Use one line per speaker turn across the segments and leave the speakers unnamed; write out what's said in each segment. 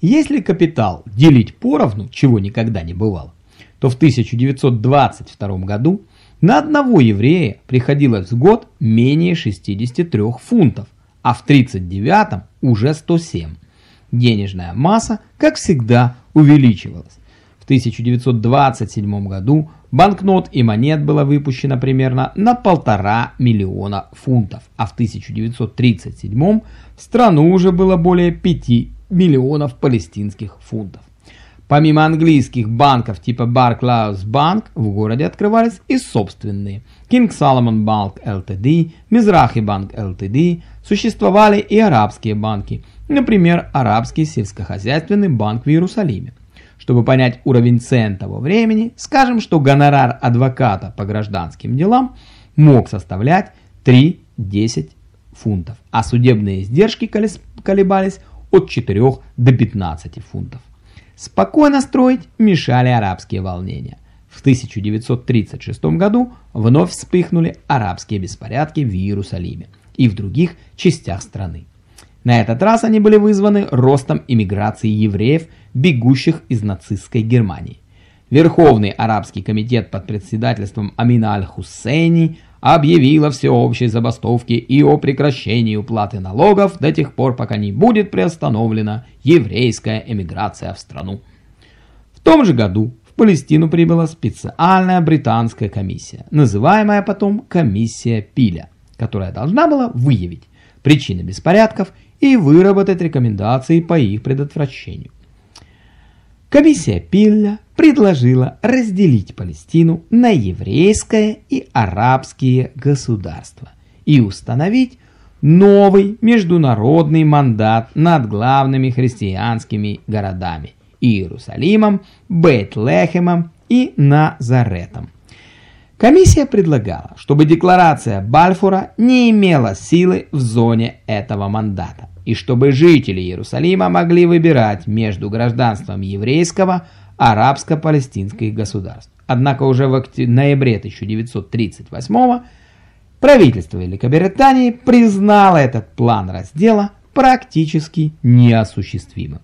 Если капитал делить поровну, чего никогда не бывало, то в 1922 году на одного еврея приходилось в год менее 63 фунтов, а в 1939 уже 107. Денежная масса, как всегда, увеличивалась. В 1927 году банкнот и монет было выпущено примерно на полтора миллиона фунтов, а в 1937 в страну уже было более 5 миллионов палестинских фунтов. Помимо английских банков типа Barclays Bank в городе открывались и собственные. King Solomon Bank Ltd, Mizrahi Bank Ltd, существовали и арабские банки, например, Арабский сельскохозяйственный банк в Иерусалиме. Чтобы понять уровень цен того времени, скажем, что гонорар адвоката по гражданским делам мог составлять 3-10 фунтов, а судебные издержки колебались от 4 до 15 фунтов. Спокойно строить мешали арабские волнения. В 1936 году вновь вспыхнули арабские беспорядки в Иерусалиме и в других частях страны. На этот раз они были вызваны ростом иммиграции евреев, бегущих из нацистской Германии. Верховный арабский комитет под председательством Амина Аль-Хуссейни объявила всеобщей забастовки и о прекращении уплаты налогов до тех пор, пока не будет приостановлена еврейская эмиграция в страну. В том же году в Палестину прибыла специальная британская комиссия, называемая потом комиссия Пиля, которая должна была выявить причины беспорядков и выработать рекомендации по их предотвращению. Комиссия Пилля предложила разделить Палестину на еврейское и арабские государства и установить новый международный мандат над главными христианскими городами Иерусалимом, Бейт-Лехемом и Назаретом. Комиссия предлагала, чтобы декларация Бальфура не имела силы в зоне этого мандата, и чтобы жители Иерусалима могли выбирать между гражданством еврейского арабско-палестинских государств. Однако уже в ноябре 1938 правительство Великобритании признало этот план раздела практически неосуществимым.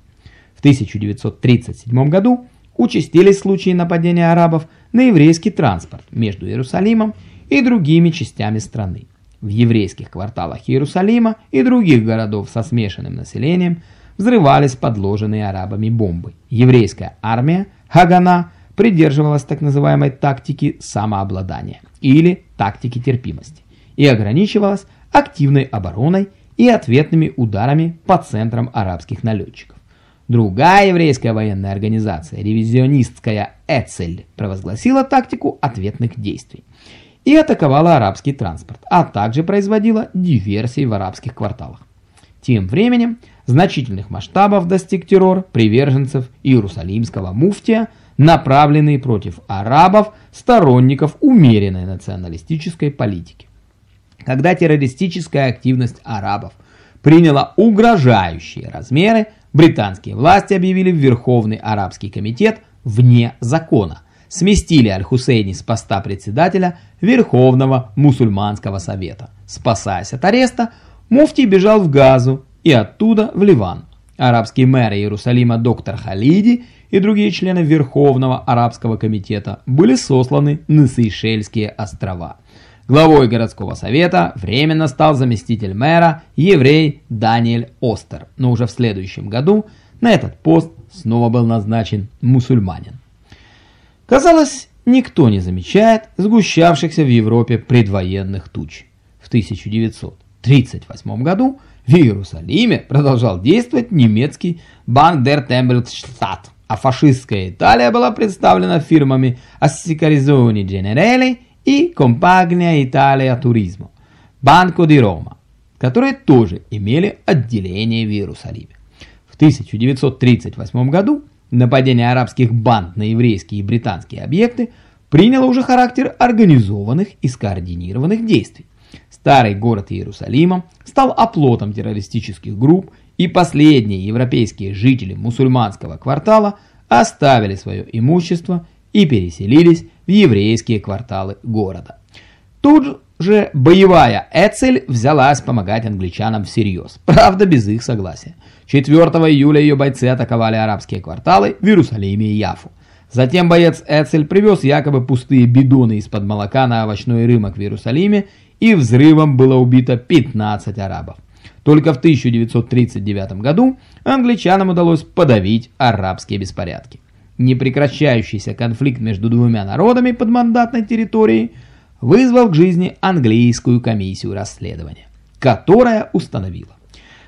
В 1937 году участились случаи нападения арабов на еврейский транспорт между Иерусалимом и другими частями страны. В еврейских кварталах Иерусалима и других городов со смешанным населением – взрывались подложенные арабами бомбы. Еврейская армия Хагана придерживалась так называемой тактики самообладания или тактики терпимости и ограничивалась активной обороной и ответными ударами по центрам арабских налетчиков. Другая еврейская военная организация, ревизионистская Эцель, провозгласила тактику ответных действий и атаковала арабский транспорт, а также производила диверсии в арабских кварталах. Тем временем значительных масштабов достиг террор приверженцев Иерусалимского муфтия, направленный против арабов, сторонников умеренной националистической политики. Когда террористическая активность арабов приняла угрожающие размеры, британские власти объявили Верховный арабский комитет вне закона, сместили Аль-Хусейни с поста председателя Верховного мусульманского совета. Спасаясь от ареста, Муфтий бежал в Газу и оттуда в Ливан. Арабский мэр Иерусалима доктор Халиди и другие члены Верховного арабского комитета были сосланы на Сейшельские острова. Главой городского совета временно стал заместитель мэра еврей Даниэль Остер, но уже в следующем году на этот пост снова был назначен мусульманин. Казалось, никто не замечает сгущавшихся в Европе предвоенных туч. В 1900 1938 году в Иерусалиме продолжал действовать немецкий Банк der Tempelstadt, а фашистская Италия была представлена фирмами Assicurazioni Generali и Compagnia Italia Turismo, Банко di Roma, которые тоже имели отделение в Иерусалиме. В 1938 году нападение арабских банд на еврейские и британские объекты приняло уже характер организованных и скоординированных действий. Старый город Иерусалима стал оплотом террористических групп, и последние европейские жители мусульманского квартала оставили свое имущество и переселились в еврейские кварталы города. Тут же боевая Эцель взялась помогать англичанам всерьез, правда без их согласия. 4 июля ее бойцы атаковали арабские кварталы в Иерусалиме и Яфу. Затем боец Эцель привез якобы пустые бидоны из-под молока на овощной рынок в Иерусалиме, и взрывом было убито 15 арабов. Только в 1939 году англичанам удалось подавить арабские беспорядки. Непрекращающийся конфликт между двумя народами под мандатной территорией вызвал к жизни английскую комиссию расследования, которая установила.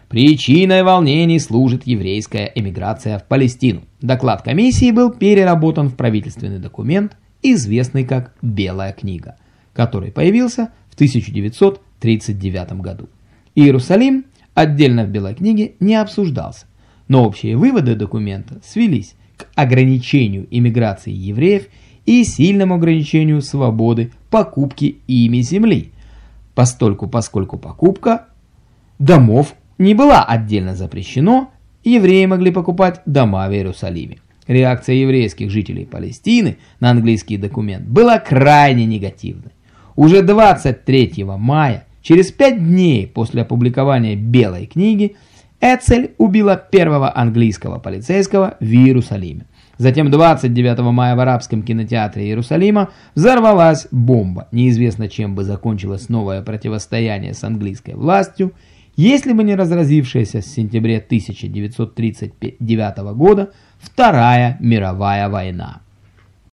Причиной волнений служит еврейская эмиграция в Палестину. Доклад комиссии был переработан в правительственный документ, известный как «Белая книга», который появился в 1939 году. Иерусалим отдельно в Белой книге не обсуждался, но общие выводы документа свелись к ограничению иммиграции евреев и сильному ограничению свободы покупки ими земли, постольку поскольку покупка домов не была отдельно запрещена, евреи могли покупать дома в Иерусалиме. Реакция еврейских жителей Палестины на английский документ была крайне негативной. Уже 23 мая, через пять дней после опубликования Белой книги, Эцель убила первого английского полицейского в Иерусалиме. Затем 29 мая в арабском кинотеатре Иерусалима взорвалась бомба. Неизвестно, чем бы закончилось новое противостояние с английской властью, если бы не разразившаяся с сентября 1939 года Вторая мировая война.